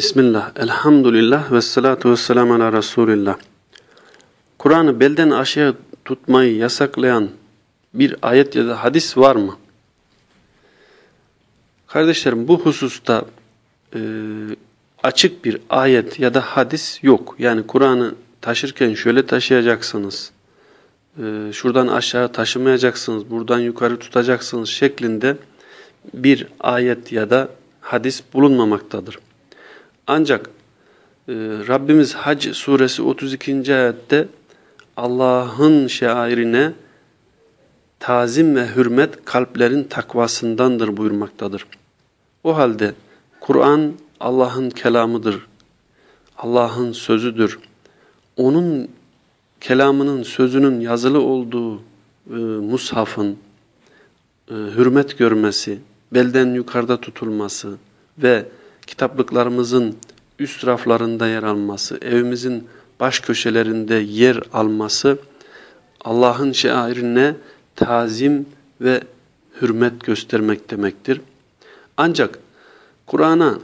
Bismillah, elhamdülillah ve salatu ve selamu ala Resulillah. Kur'an'ı belden aşağı tutmayı yasaklayan bir ayet ya da hadis var mı? Kardeşlerim bu hususta e, açık bir ayet ya da hadis yok. Yani Kur'an'ı taşırken şöyle taşıyacaksınız, e, şuradan aşağı taşımayacaksınız, buradan yukarı tutacaksınız şeklinde bir ayet ya da hadis bulunmamaktadır. Ancak e, Rabbimiz Hac suresi 32. ayette Allah'ın şairine tazim ve hürmet kalplerin takvasındandır buyurmaktadır. O halde Kur'an Allah'ın kelamıdır. Allah'ın sözüdür. Onun kelamının, sözünün yazılı olduğu e, mushafın e, hürmet görmesi, belden yukarıda tutulması ve kitaplıklarımızın üst raflarında yer alması, evimizin baş köşelerinde yer alması Allah'ın şairine tazim ve hürmet göstermek demektir. Ancak Kur'an'a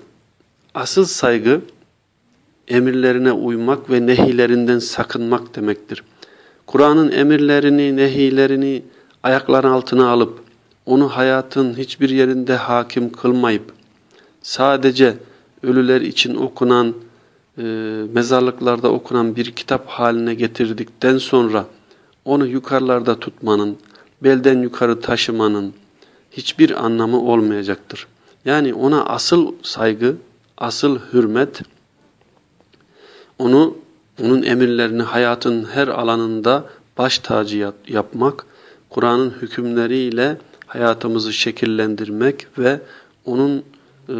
asıl saygı emirlerine uymak ve nehilerinden sakınmak demektir. Kur'an'ın emirlerini, nehilerini ayakların altına alıp onu hayatın hiçbir yerinde hakim kılmayıp sadece ölüler için okunan, e, mezarlıklarda okunan bir kitap haline getirdikten sonra onu yukarılarda tutmanın, belden yukarı taşımanın hiçbir anlamı olmayacaktır. Yani ona asıl saygı, asıl hürmet, onu onun emirlerini hayatın her alanında baş tacı yapmak, Kur'an'ın hükümleriyle hayatımızı şekillendirmek ve onun e,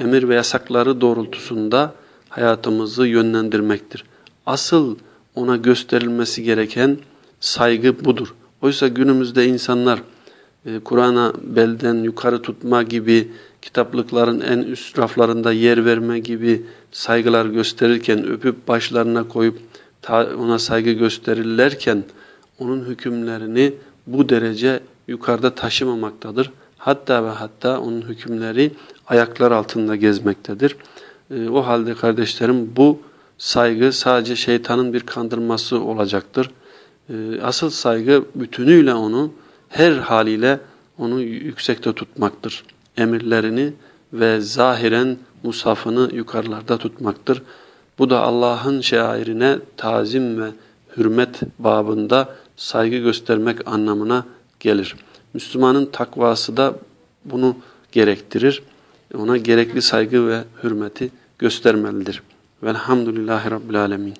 emir ve yasakları doğrultusunda hayatımızı yönlendirmektir. Asıl ona gösterilmesi gereken saygı budur. Oysa günümüzde insanlar e, Kur'an'a belden yukarı tutma gibi, kitaplıkların en üst raflarında yer verme gibi saygılar gösterirken, öpüp başlarına koyup ona saygı gösterirlerken, onun hükümlerini bu derece yukarıda taşımamaktadır. Hatta ve hatta onun hükümleri ayaklar altında gezmektedir. E, o halde kardeşlerim bu saygı sadece şeytanın bir kandırması olacaktır. E, asıl saygı bütünüyle onu her haliyle onu yüksekte tutmaktır. Emirlerini ve zahiren musafını yukarılarda tutmaktır. Bu da Allah'ın şairine tazim ve hürmet babında saygı göstermek anlamına gelir. Müslümanın takvası da bunu gerektirir. Ona gerekli saygı ve hürmeti göstermelidir. Velhamdülillahi Rabbil Alemin.